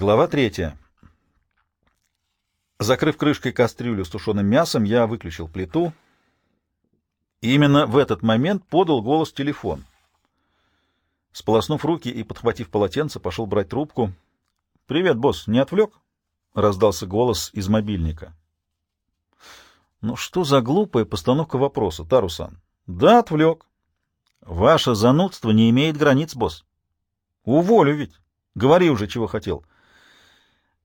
Глава третья. Закрыв крышкой кастрюлю с тушеным мясом, я выключил плиту. И именно в этот момент подал голос телефон. Сполоснув руки и подхватив полотенце, пошел брать трубку. — Привет, босс, не отвлек? — раздался голос из мобильника. — Ну что за глупая постановка вопроса, Тарусан? — Да, отвлек. — Ваше занудство не имеет границ, босс. — Уволю ведь. Говори уже, чего хотел. —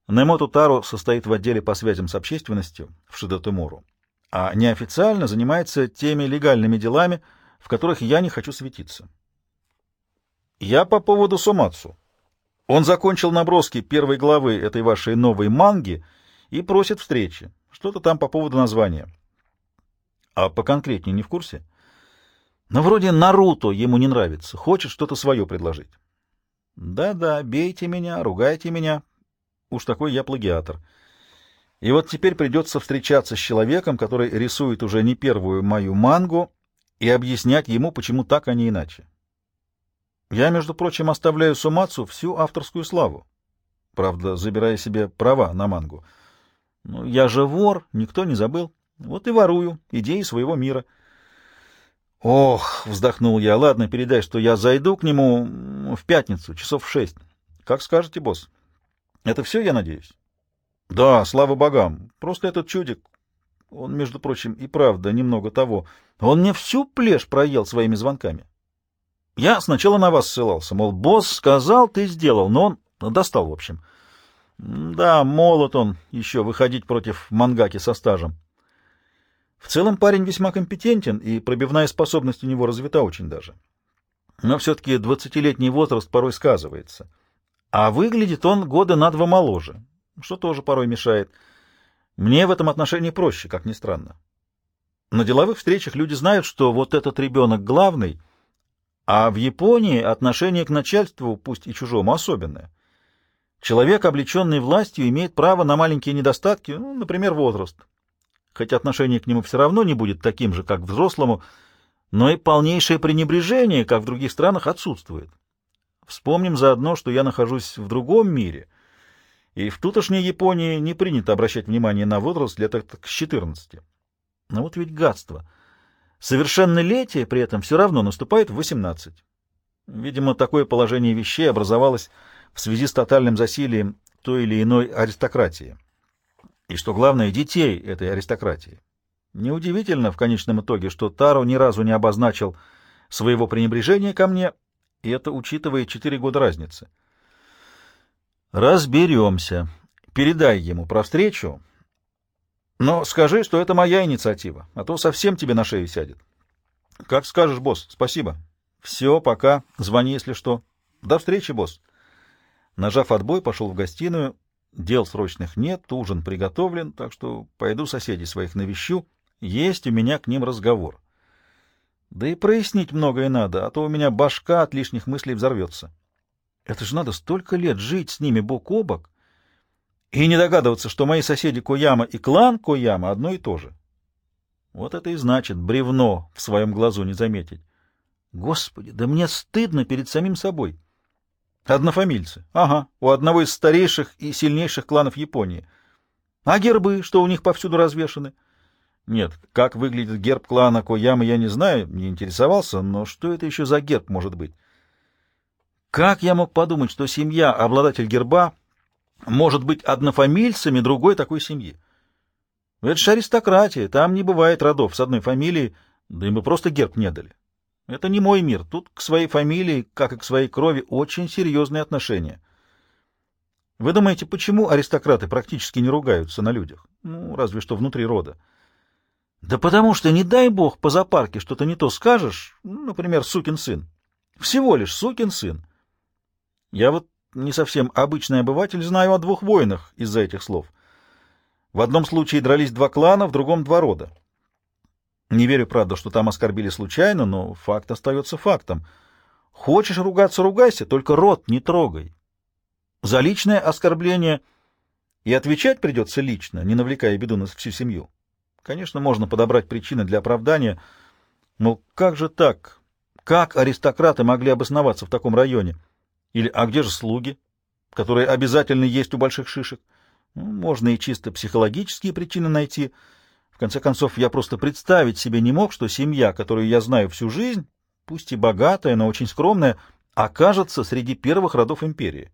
Немоту Таро состоит в отделе по связям с общественностью в Шидотемору, а неофициально занимается теми легальными делами, в которых я не хочу светиться. Я по поводу Сомацу. Он закончил наброски первой главы этой вашей новой манги и просит встречи. Что-то там по поводу названия. А поконкретнее не в курсе? Но вроде Наруто ему не нравится, хочет что-то свое предложить. Да-да, бейте меня, ругайте меня, Уж такой я плагиатор. И вот теперь придется встречаться с человеком, который рисует уже не первую мою мангу, и объяснять ему, почему так, а не иначе. Я, между прочим, оставляю Сумацу всю авторскую славу, правда, забирая себе права на мангу. Ну, я же вор, никто не забыл. Вот и ворую идеи своего мира. Ох, вздохнул я, ладно, передай, что я зайду к нему в пятницу, часов в шесть. Как скажете, босс. Это все, я надеюсь? Да, слава богам. Просто этот чудик, он, между прочим, и правда немного того. Он мне всю плешь проел своими звонками. Я сначала на вас ссылался, мол, босс сказал, ты сделал, но он достал, в общем. Да, молод он еще выходить против мангаки со стажем. В целом парень весьма компетентен, и пробивная способность у него развита очень даже. Но все-таки двадцатилетний возраст порой сказывается — а выглядит он года на два моложе, что тоже порой мешает. Мне в этом отношении проще, как ни странно. На деловых встречах люди знают, что вот этот ребенок главный, а в Японии отношение к начальству, пусть и чужому, особенное. Человек, облеченный властью, имеет право на маленькие недостатки, ну, например, возраст. Хоть отношение к нему все равно не будет таким же, как к взрослому, но и полнейшее пренебрежение, как в других странах, отсутствует. Вспомним заодно, что я нахожусь в другом мире, и в тутошней Японии не принято обращать внимание на возраст лет к 14. Но вот ведь гадство. Совершеннолетие при этом все равно наступает в 18. Видимо, такое положение вещей образовалось в связи с тотальным засилием той или иной аристократии. И что главное, детей этой аристократии. Неудивительно в конечном итоге, что Таро ни разу не обозначил своего пренебрежения ко мне, и это учитывая четыре года разницы. Разберемся. Передай ему про встречу, но скажи, что это моя инициатива, а то совсем тебе на шею сядет. Как скажешь, босс. Спасибо. Все, пока. Звони, если что. До встречи, босс. Нажав отбой, пошел в гостиную. Дел срочных нет, ужин приготовлен, так что пойду соседей своих навещу. Есть у меня к ним разговор. Да и прояснить многое надо, а то у меня башка от лишних мыслей взорвется. Это же надо столько лет жить с ними бок о бок и не догадываться, что мои соседи Кояма и клан Кояма одно и то же. Вот это и значит бревно в своем глазу не заметить. Господи, да мне стыдно перед самим собой. Однофамильцы. Ага, у одного из старейших и сильнейших кланов Японии. А гербы, что у них повсюду развешаны — нет, как выглядит герб клана Коямы, я не знаю, не интересовался, но что это еще за герб может быть? Как я мог подумать, что семья, обладатель герба, может быть однофамильцами другой такой семьи? Это же аристократия, там не бывает родов с одной фамилией, да им бы просто герб не дали. Это не мой мир, тут к своей фамилии, как и к своей крови, очень серьезные отношения. Вы думаете, почему аристократы практически не ругаются на людях? Ну, разве что внутри рода. Да потому что, не дай бог, по зоопарке что-то не то скажешь, например, сукин сын. Всего лишь сукин сын. Я вот не совсем обычный обыватель знаю о двух войнах из-за этих слов. В одном случае дрались два клана, в другом два рода. Не верю, правда, что там оскорбили случайно, но факт остается фактом. Хочешь ругаться — ругайся, только рот не трогай. За личное оскорбление и отвечать придется лично, не навлекая беду на всю семью. Конечно, можно подобрать причины для оправдания, но как же так? Как аристократы могли обосноваться в таком районе? Или а где же слуги? которые обязательно есть у больших шишек. Ну, можно и чисто психологические причины найти. В конце концов, я просто представить себе не мог, что семья, которую я знаю всю жизнь, пусть и богатая, но очень скромная, окажется среди первых родов империи.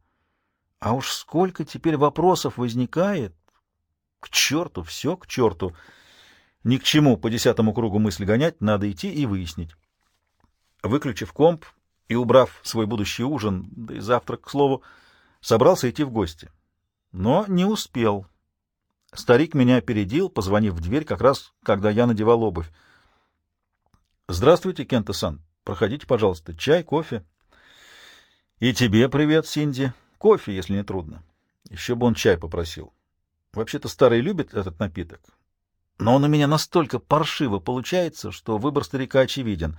А уж сколько теперь вопросов возникает. К черту, все к черту. Ни к чему по десятому кругу мысли гонять, надо идти и выяснить. Выключив комп и убрав свой будущий ужин, да и завтрак, к слову, собрался идти в гости. Но не успел. Старик меня опередил, позвонив в дверь как раз, когда я надевал обувь. — Здравствуйте, Кента-сан. Проходите, пожалуйста. Чай, кофе? — И тебе привет, Синди. Кофе, если не трудно. Еще бы он чай попросил. Вообще-то старый любит этот напиток. Но он у меня настолько паршиво получается, что выбор старика очевиден.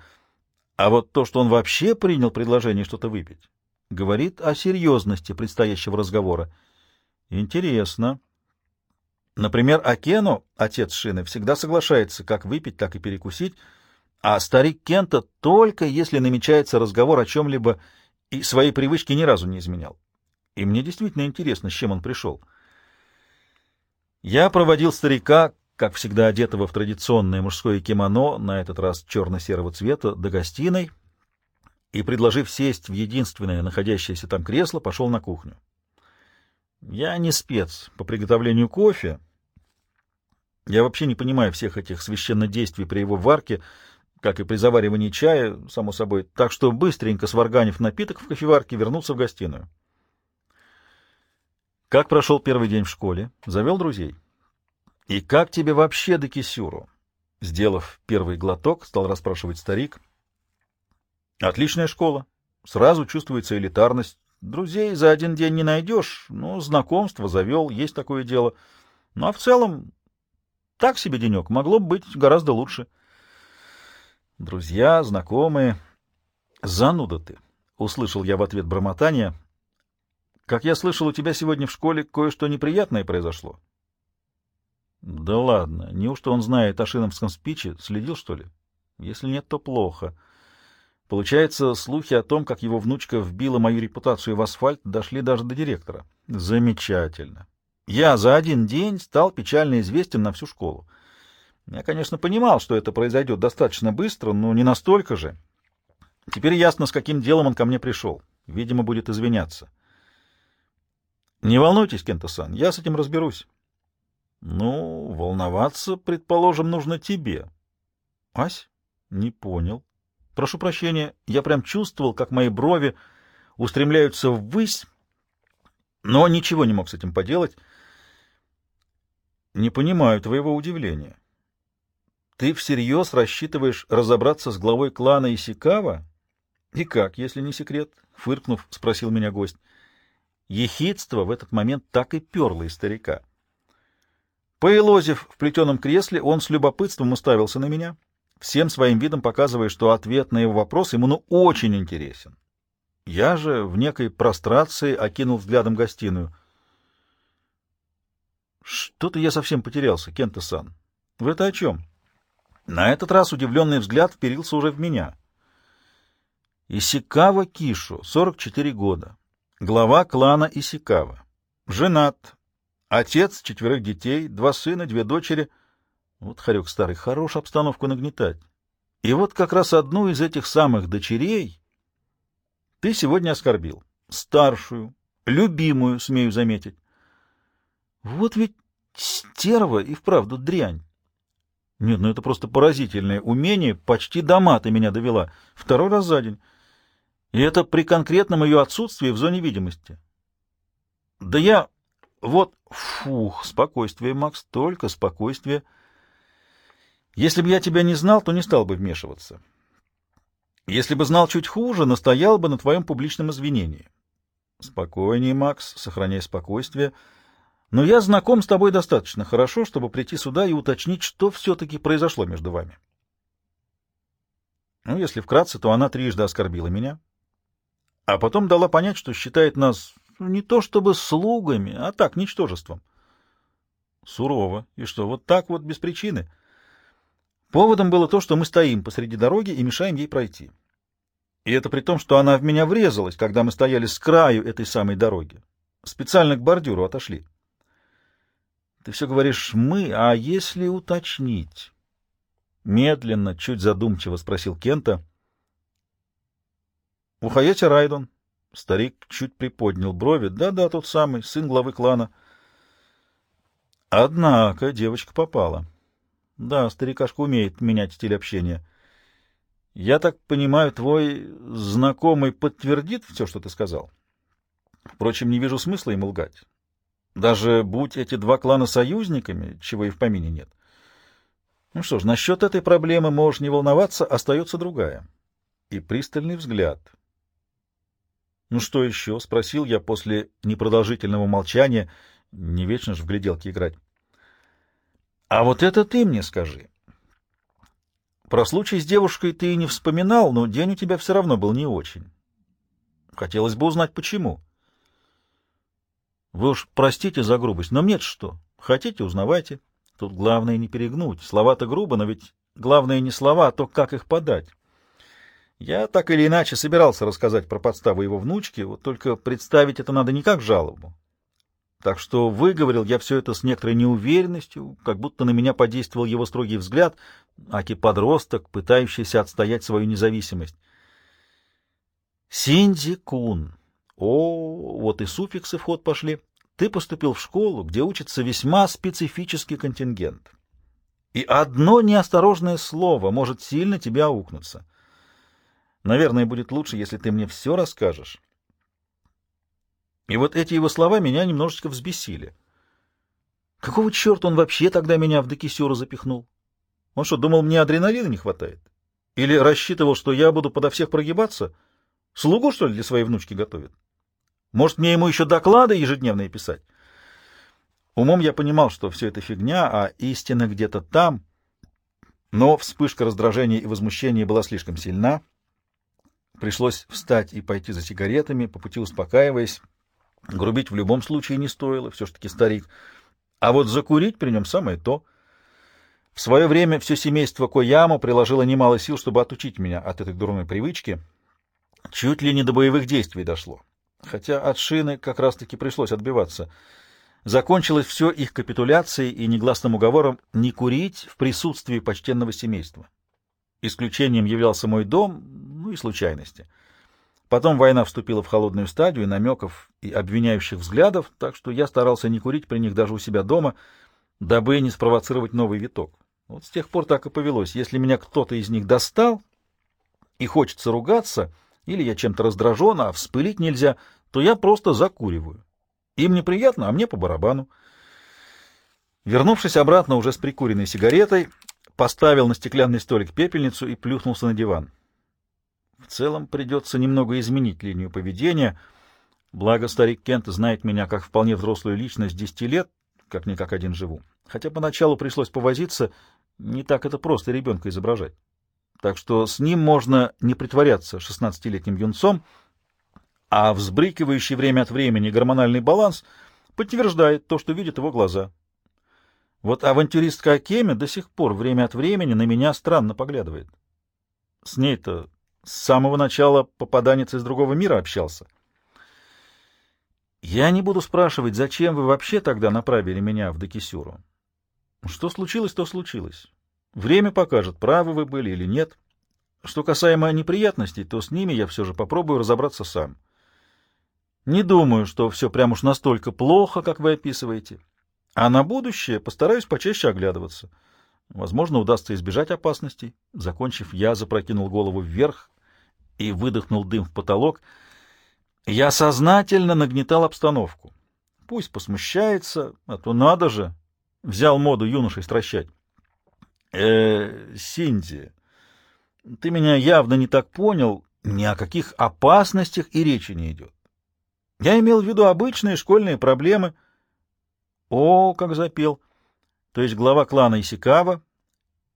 А вот то, что он вообще принял предложение что-то выпить, говорит о серьезности предстоящего разговора. Интересно. Например, Акену, отец Шины, всегда соглашается как выпить, так и перекусить, а старик Кента только если намечается разговор о чем-либо и свои привычки ни разу не изменял. И мне действительно интересно, с чем он пришел. Я проводил старика, как всегда одетого в традиционное мужское кимоно, на этот раз черно-серого цвета, до гостиной, и, предложив сесть в единственное находящееся там кресло, пошел на кухню. Я не спец по приготовлению кофе. Я вообще не понимаю всех этих священнодействий при его варке, как и при заваривании чая, само собой, так что, быстренько сварганив напиток в кофеварке, вернулся в гостиную. Как прошел первый день в школе? Завел друзей? И как тебе вообще до Кисюру? Сделав первый глоток, стал расспрашивать старик. Отличная школа. Сразу чувствуется элитарность. Друзей за один день не найдешь, но знакомство завел, есть такое дело. Ну а в целом, так себе денек, могло бы быть гораздо лучше. Друзья, знакомые. Зануда ты, — услышал я в ответ бормотания. Как я слышал, у тебя сегодня в школе кое-что неприятное произошло. Да ладно, неужто он знает о шиновском спиче? Следил, что ли? Если нет, то плохо. Получается, слухи о том, как его внучка вбила мою репутацию в асфальт, дошли даже до директора. Замечательно. Я за один день стал печально известен на всю школу. Я, конечно, понимал, что это произойдет достаточно быстро, но не настолько же. Теперь ясно, с каким делом он ко мне пришел. Видимо, будет извиняться. Не волнуйтесь, Кента-сан, я с этим разберусь. Ну, волноваться, предположим, нужно тебе. Ась? Не понял. Прошу прощения, я прям чувствовал, как мои брови устремляются ввысь, но ничего не мог с этим поделать. Не понимаю твоего удивления. Ты всерьез рассчитываешь разобраться с главой клана Исикава? И как, если не секрет? Фыркнув, спросил меня гость. Ехидство в этот момент так и перло из старика. Поелозив в плетеном кресле, он с любопытством уставился на меня, всем своим видом показывая, что ответ на его вопрос ему ну очень интересен. Я же в некой прострации окинул взглядом гостиную. Что-то я совсем потерялся, Кента-сан. Вы это о чем? На этот раз удивленный взгляд вперился уже в меня. Исикава Кишу, 44 года глава клана Исикава. Женат. Отец четверых детей, два сына, две дочери. Вот хорек старый, хорош обстановку нагнетать. И вот как раз одну из этих самых дочерей ты сегодня оскорбил. Старшую, любимую, смею заметить. Вот ведь стерва и вправду дрянь. Нет, ну это просто поразительное умение, почти до мата меня довела. Второй раз за день. И это при конкретном ее отсутствии в зоне видимости. Да я... Вот... Фух, спокойствие, Макс, только спокойствие. Если бы я тебя не знал, то не стал бы вмешиваться. Если бы знал чуть хуже, настоял бы на твоем публичном извинении. Спокойнее, Макс, сохраняй спокойствие. Но я знаком с тобой достаточно хорошо, чтобы прийти сюда и уточнить, что все-таки произошло между вами. Ну, если вкратце, то она трижды оскорбила меня, а потом дала понять, что считает нас не то чтобы слугами, а так, ничтожеством. Сурово. И что, вот так вот, без причины? Поводом было то, что мы стоим посреди дороги и мешаем ей пройти. И это при том, что она в меня врезалась, когда мы стояли с краю этой самой дороги. Специально к бордюру отошли. Ты все говоришь «мы», а если уточнить? Медленно, чуть задумчиво спросил Кента. Ухаете Райдон. Старик чуть приподнял брови. Да-да, тот самый, сын главы клана. Однако девочка попала. Да, старикашка умеет менять стиль общения. Я так понимаю, твой знакомый подтвердит все, что ты сказал? Впрочем, не вижу смысла ему лгать. Даже будь эти два клана союзниками, чего и в помине нет. Ну что ж, насчет этой проблемы можешь не волноваться, остается другая. И пристальный взгляд. «Ну что еще?» — спросил я после непродолжительного молчания. Не вечно же в гляделки играть. «А вот это ты мне скажи. Про случай с девушкой ты и не вспоминал, но день у тебя все равно был не очень. Хотелось бы узнать, почему». Вы уж простите за грубость, но мне что? Хотите, узнавайте. Тут главное не перегнуть. Слова-то грубо, но ведь главное не слова, а то, как их подать. Я так или иначе собирался рассказать про подставу его внучки, вот только представить это надо не как жалобу. Так что выговорил я все это с некоторой неуверенностью, как будто на меня подействовал его строгий взгляд, аки подросток, пытающийся отстоять свою независимость. Синди Кун. О, вот и суффиксы в ход пошли. Ты поступил в школу, где учится весьма специфический контингент. И одно неосторожное слово может сильно тебя аукнуться. Наверное, будет лучше, если ты мне все расскажешь. И вот эти его слова меня немножечко взбесили. Какого черта он вообще тогда меня в докисюру запихнул? Он что, думал, мне адреналина не хватает? Или рассчитывал, что я буду подо всех прогибаться? Слугу, что ли, для своей внучки готовит? Может, мне ему еще доклады ежедневные писать? Умом я понимал, что все это фигня, а истина где-то там. Но вспышка раздражения и возмущения была слишком сильна. Пришлось встать и пойти за сигаретами, по пути успокаиваясь. Грубить в любом случае не стоило, все-таки старик. А вот закурить при нем самое то. В свое время все семейство Кояму приложило немало сил, чтобы отучить меня от этой дурной привычки. Чуть ли не до боевых действий дошло хотя от шины как раз-таки пришлось отбиваться. Закончилось все их капитуляцией и негласным уговором не курить в присутствии почтенного семейства. Исключением являлся мой дом, и случайности. Потом война вступила в холодную стадию намеков и обвиняющих взглядов, так что я старался не курить при них даже у себя дома, дабы не спровоцировать новый виток. Вот с тех пор так и повелось. Если меня кто-то из них достал и хочется ругаться, или я чем-то раздражен, а вспылить нельзя, то я просто закуриваю. Им неприятно, а мне по барабану. Вернувшись обратно уже с прикуренной сигаретой, поставил на стеклянный столик пепельницу и плюхнулся на диван. В целом придется немного изменить линию поведения. Благо старик Кент знает меня как вполне взрослую личность десяти лет, как-никак один живу. Хотя поначалу пришлось повозиться, не так это просто ребенка изображать. Так что с ним можно не притворяться шестнадцатилетним юнцом, а взбрыкивающий время от времени гормональный баланс подтверждает то, что видят его глаза. Вот авантюристка Акеми до сих пор время от времени на меня странно поглядывает. С ней-то с самого начала попаданец из другого мира общался. Я не буду спрашивать, зачем вы вообще тогда направили меня в Докисюру. Что случилось, то случилось. Время покажет, правы вы были или нет. Что касаемо неприятностей, то с ними я все же попробую разобраться сам. Не думаю, что все прям уж настолько плохо, как вы описываете. А на будущее постараюсь почаще оглядываться. Возможно, удастся избежать опасностей. Закончив, я запрокинул голову вверх и выдохнул дым в потолок. Я сознательно нагнетал обстановку. Пусть посмущается, а то надо же. Взял моду юношей стращать. Э, Синди, ты меня явно не так понял. Ни о каких опасностях и речи не идет. Я имел в виду обычные школьные проблемы. О, как запел. То есть глава клана Исикава,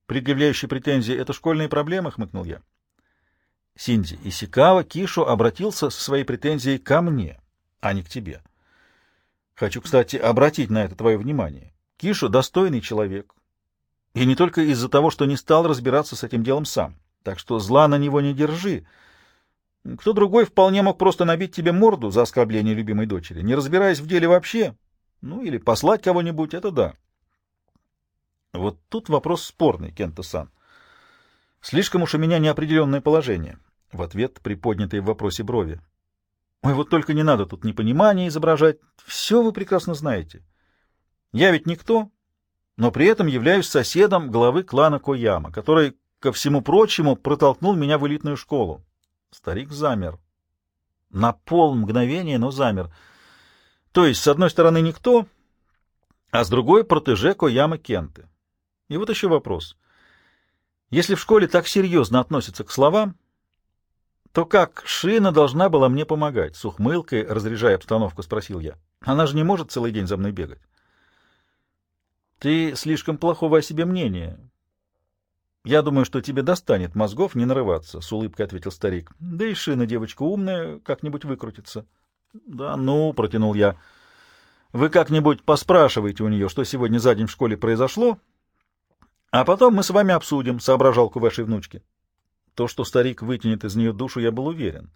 предъявляющий претензии, это школьные проблемы, хмыкнул я. Синди, Исикава Кишу обратился со своей претензией ко мне, а не к тебе. Хочу, кстати, обратить на это твое внимание. Кишу достойный человек. И не только из-за того, что не стал разбираться с этим делом сам. Так что зла на него не держи. Кто другой вполне мог просто набить тебе морду за оскорбление любимой дочери, не разбираясь в деле вообще. Ну, или послать кого-нибудь, это да. Вот тут вопрос спорный, Кента-сан. Слишком уж у меня неопределенное положение. В ответ приподнятые в вопросе брови. Ой, вот только не надо тут непонимания изображать. Все вы прекрасно знаете. Я ведь никто, но при этом являюсь соседом главы клана Кояма, который, ко всему прочему, протолкнул меня в элитную школу. Старик замер. На пол мгновения, но замер. То есть, с одной стороны, никто, а с другой — протеже Кояма Кенты. И вот еще вопрос. Если в школе так серьезно относятся к словам, то как Шина должна была мне помогать? С ухмылкой, разряжая обстановку, спросил я. Она же не может целый день за мной бегать. Ты слишком плохого о себе мнения. Я думаю, что тебе достанет мозгов не нарываться, — с улыбкой ответил старик. Да и Шина девочка умная, как-нибудь выкрутится. Да ну, — протянул я. Вы как-нибудь поспрашивайте у нее, что сегодня за день в школе произошло, а потом мы с вами обсудим соображалку вашей внучки. То, что старик вытянет из нее душу, я был уверен.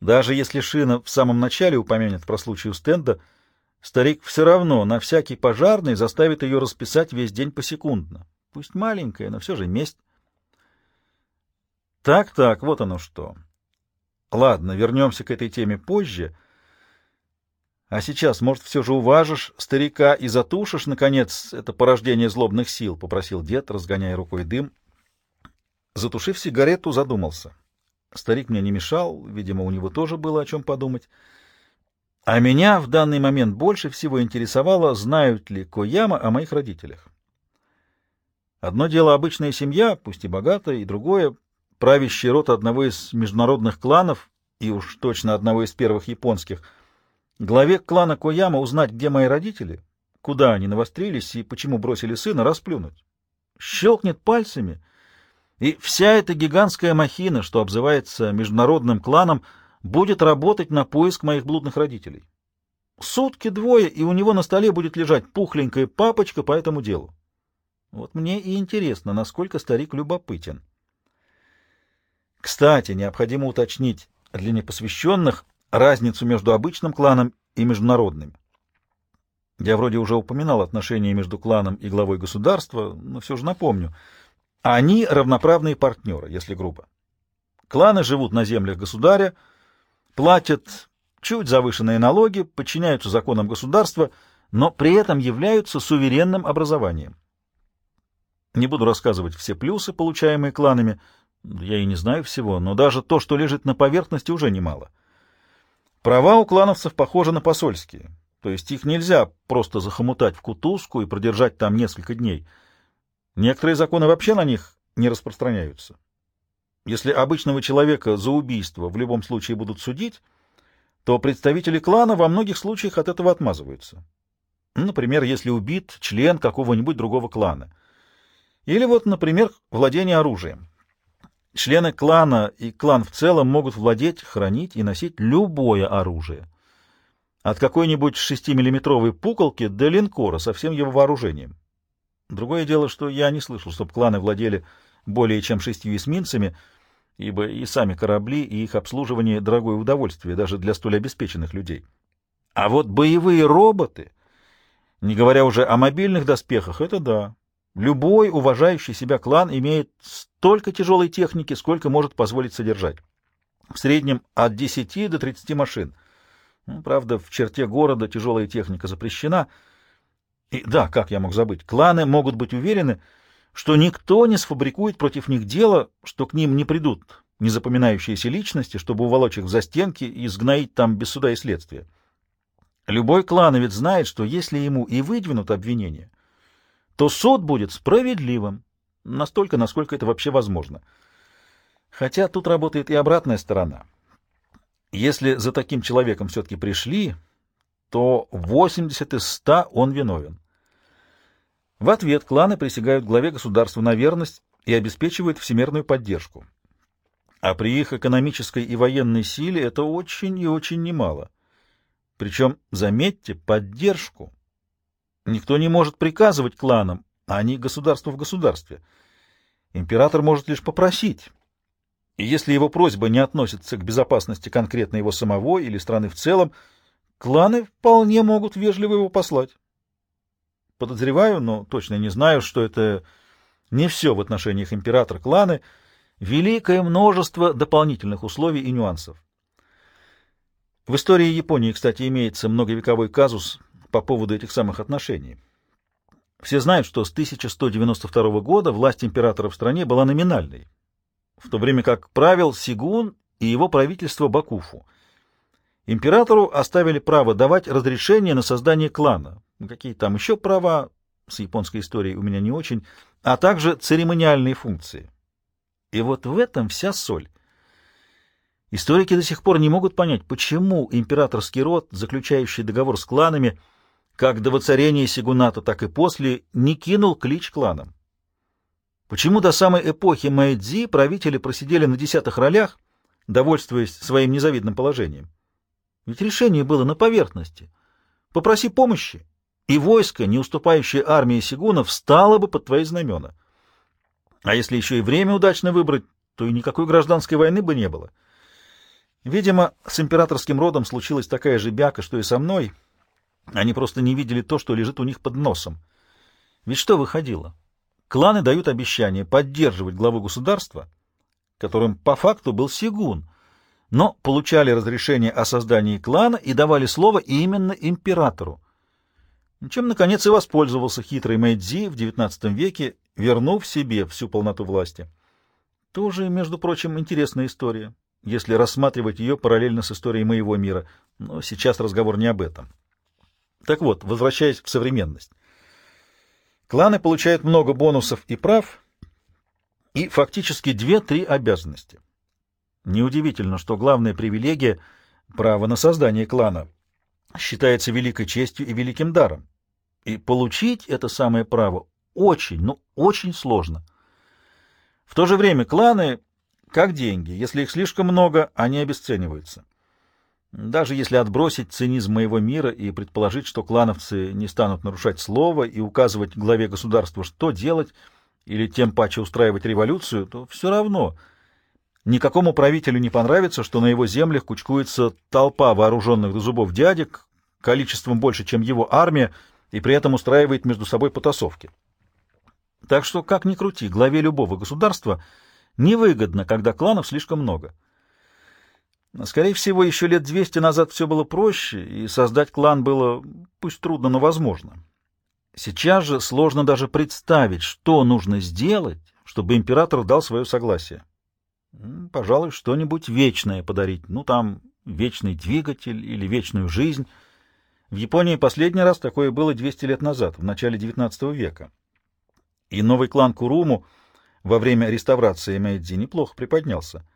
Даже если Шина в самом начале упомянет про случай у стенда, старик все равно на всякий пожарный заставит ее расписать весь день посекундно. Пусть маленькая, но все же месть. Так-так, вот оно что. Ладно, вернемся к этой теме позже. А сейчас, может, все же уважишь старика и затушишь, наконец, это порождение злобных сил, — попросил дед, разгоняя рукой дым Затушив сигарету, задумался. Старик мне не мешал, видимо, у него тоже было о чем подумать. А меня в данный момент больше всего интересовало, знают ли Кояма о моих родителях. Одно дело обычная семья, пусть и богатая, и другое — правящий род одного из международных кланов, и уж точно одного из первых японских. Главе клана Кояма узнать, где мои родители, куда они навострились и почему бросили сына, расплюнуть. Щелкнет пальцами — и вся эта гигантская махина, что обзывается международным кланом, будет работать на поиск моих блудных родителей. Сутки двое, и у него на столе будет лежать пухленькая папочка по этому делу. Вот мне и интересно, насколько старик любопытен. Кстати, необходимо уточнить для непосвященных разницу между обычным кланом и международным. Я вроде уже упоминал отношения между кланом и главой государства, но все же напомню — они равноправные партнеры, если грубо. Кланы живут на землях государя, платят чуть завышенные налоги, подчиняются законам государства, но при этом являются суверенным образованием. Не буду рассказывать все плюсы, получаемые кланами, я и не знаю всего, но даже то, что лежит на поверхности, уже немало. Права у клановцев похожи на посольские, то есть их нельзя просто захомутать в кутузку и продержать там несколько дней — Некоторые законы вообще на них не распространяются. Если обычного человека за убийство в любом случае будут судить, то представители клана во многих случаях от этого отмазываются. Например, если убит член какого-нибудь другого клана. Или вот, например, владение оружием. Члены клана и клан в целом могут владеть, хранить и носить любое оружие. От какой-нибудь 6-миллиметровой пуколки до линкора со всем его вооружением. Другое дело, что я не слышал, чтобы кланы владели более чем шестью эсминцами, ибо и сами корабли, и их обслуживание — дорогое удовольствие даже для столь обеспеченных людей. А вот боевые роботы, не говоря уже о мобильных доспехах, это да. Любой уважающий себя клан имеет столько тяжелой техники, сколько может позволить содержать. В среднем от 10 до 30 машин. Ну, правда, в черте города тяжелая техника запрещена — и да, как я мог забыть, кланы могут быть уверены, что никто не сфабрикует против них дело, что к ним не придут незапоминающиеся личности, чтобы уволочь их в застенки и сгноить там без суда и следствия. Любой клановец знает, что если ему и выдвинут обвинение, то суд будет справедливым, настолько, насколько это вообще возможно. Хотя тут работает и обратная сторона. Если за таким человеком все-таки пришли, то 80 из 100 он виновен. В ответ кланы присягают главе государства на верность и обеспечивают всемирную поддержку. А при их экономической и военной силе это очень и очень немало. Причем, заметьте, поддержку. Никто не может приказывать кланам, а они государство в государстве. Император может лишь попросить. и если его просьба не относится к безопасности конкретно его самого или страны в целом, кланы вполне могут вежливо его послать. Подозреваю, но точно не знаю, что это не все в отношениях император-кланы, великое множество дополнительных условий и нюансов. В истории Японии, кстати, имеется многовековой казус по поводу этих самых отношений. Все знают, что с 1192 года власть императора в стране была номинальной, в то время как правил Сигун и его правительство Бакуфу. Императору оставили право давать разрешение на создание клана, какие там еще права, с японской историей у меня не очень, а также церемониальные функции. И вот в этом вся соль. Историки до сих пор не могут понять, почему императорский род, заключающий договор с кланами, как до воцарения Сигуната, так и после, не кинул клич кланам. Почему до самой эпохи Мэйдзи правители просидели на десятых ролях, довольствуясь своим незавидным положением? Ведь решение было на поверхности. Попроси помощи, и войско, не уступающее армии Сигунов, встало бы под твои знамена. А если еще и время удачно выбрать, то и никакой гражданской войны бы не было. Видимо, с императорским родом случилась такая же бяка, что и со мной. Они просто не видели то, что лежит у них под носом. Ведь что выходило? Кланы дают обещание поддерживать главу государства, которым по факту был Сигун, но получали разрешение о создании клана и давали слово именно императору. Чем, наконец, и воспользовался хитрый Мэйдзи в XIX веке, вернув себе всю полноту власти. Тоже, между прочим, интересная история, если рассматривать ее параллельно с историей моего мира, но сейчас разговор не об этом. Так вот, возвращаясь в современность. Кланы получают много бонусов и прав, и фактически две-три обязанности. Неудивительно, что главная привилегия — право на создание клана — считается великой честью и великим даром. И получить это самое право очень, ну очень сложно. В то же время кланы, как деньги, если их слишком много, они обесцениваются. Даже если отбросить цинизм моего мира и предположить, что клановцы не станут нарушать слово и указывать главе государства, что делать, или тем паче устраивать революцию, то все равно никакому правителю не понравится, что на его землях кучкуется толпа вооруженных до зубов дядек, количеством больше, чем его армия, и при этом устраивает между собой потасовки. Так что, как ни крути, главе любого государства невыгодно, когда кланов слишком много. Скорее всего, еще лет 200 назад все было проще, и создать клан было, пусть трудно, но возможно. Сейчас же сложно даже представить, что нужно сделать, чтобы император дал свое согласие. Пожалуй, что-нибудь вечное подарить, ну там вечный двигатель или вечную жизнь. В Японии последний раз такое было 200 лет назад, в начале XIX века. И новый клан Куруму во время реставрации Мэйдзи неплохо приподнялся.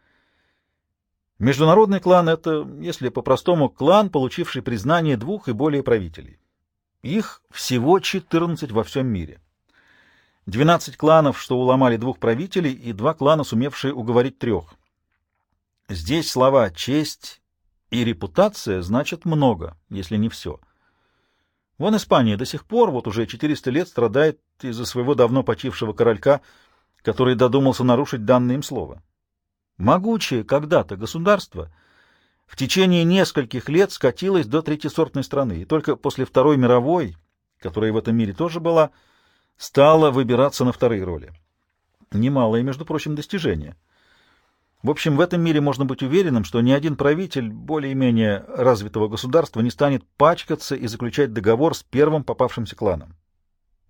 Международный клан — это, если по-простому, клан, получивший признание двух и более правителей. Их всего 14 во всем мире. 12 кланов, что уломали двух правителей, и два клана, сумевшие уговорить трех. Здесь слова «честь» и «репутация» значат много, если не все. Вон Испания до сих пор, вот уже 400 лет, страдает из-за своего давно почившего королька, который додумался нарушить данное им слово. Могучее когда-то государство в течение нескольких лет скатилось до третьесортной страны, и только после Второй мировой, которая в этом мире тоже была, стала выбираться на вторые роли. Немалое, между прочим, достижение. В общем, в этом мире можно быть уверенным, что ни один правитель более-менее развитого государства не станет пачкаться и заключать договор с первым попавшимся кланом.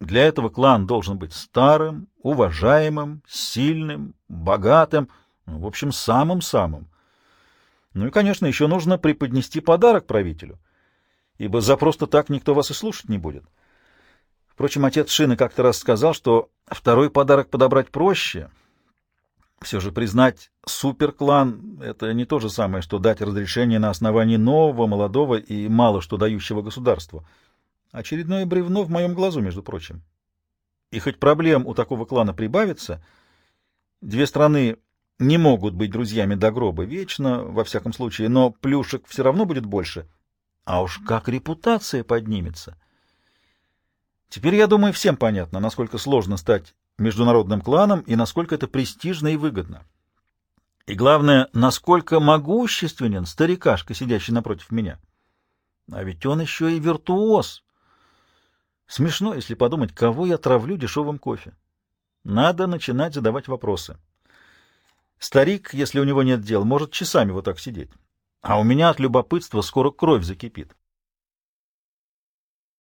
Для этого клан должен быть старым, уважаемым, сильным, богатым, ну, в общем, самым-самым. Ну и, конечно, еще нужно преподнести подарок правителю, ибо за просто так никто вас и слушать не будет. Впрочем, отец Шины как-то раз сказал, что второй подарок подобрать проще. Все же признать суперклан — это не то же самое, что дать разрешение на основании нового, молодого и мало что дающего государства. Очередное бревно в моем глазу, между прочим. И хоть проблем у такого клана прибавится, две страны не могут быть друзьями до гроба вечно, во всяком случае, но плюшек все равно будет больше. А уж как репутация поднимется. Теперь, я думаю, всем понятно, насколько сложно стать международным кланом и насколько это престижно и выгодно. И главное, насколько могущественен старикашка, сидящий напротив меня. А ведь он еще и виртуоз. Смешно, если подумать, кого я травлю дешевым кофе. Надо начинать задавать вопросы. Старик, если у него нет дел, может часами вот так сидеть. А у меня от любопытства скоро кровь закипит.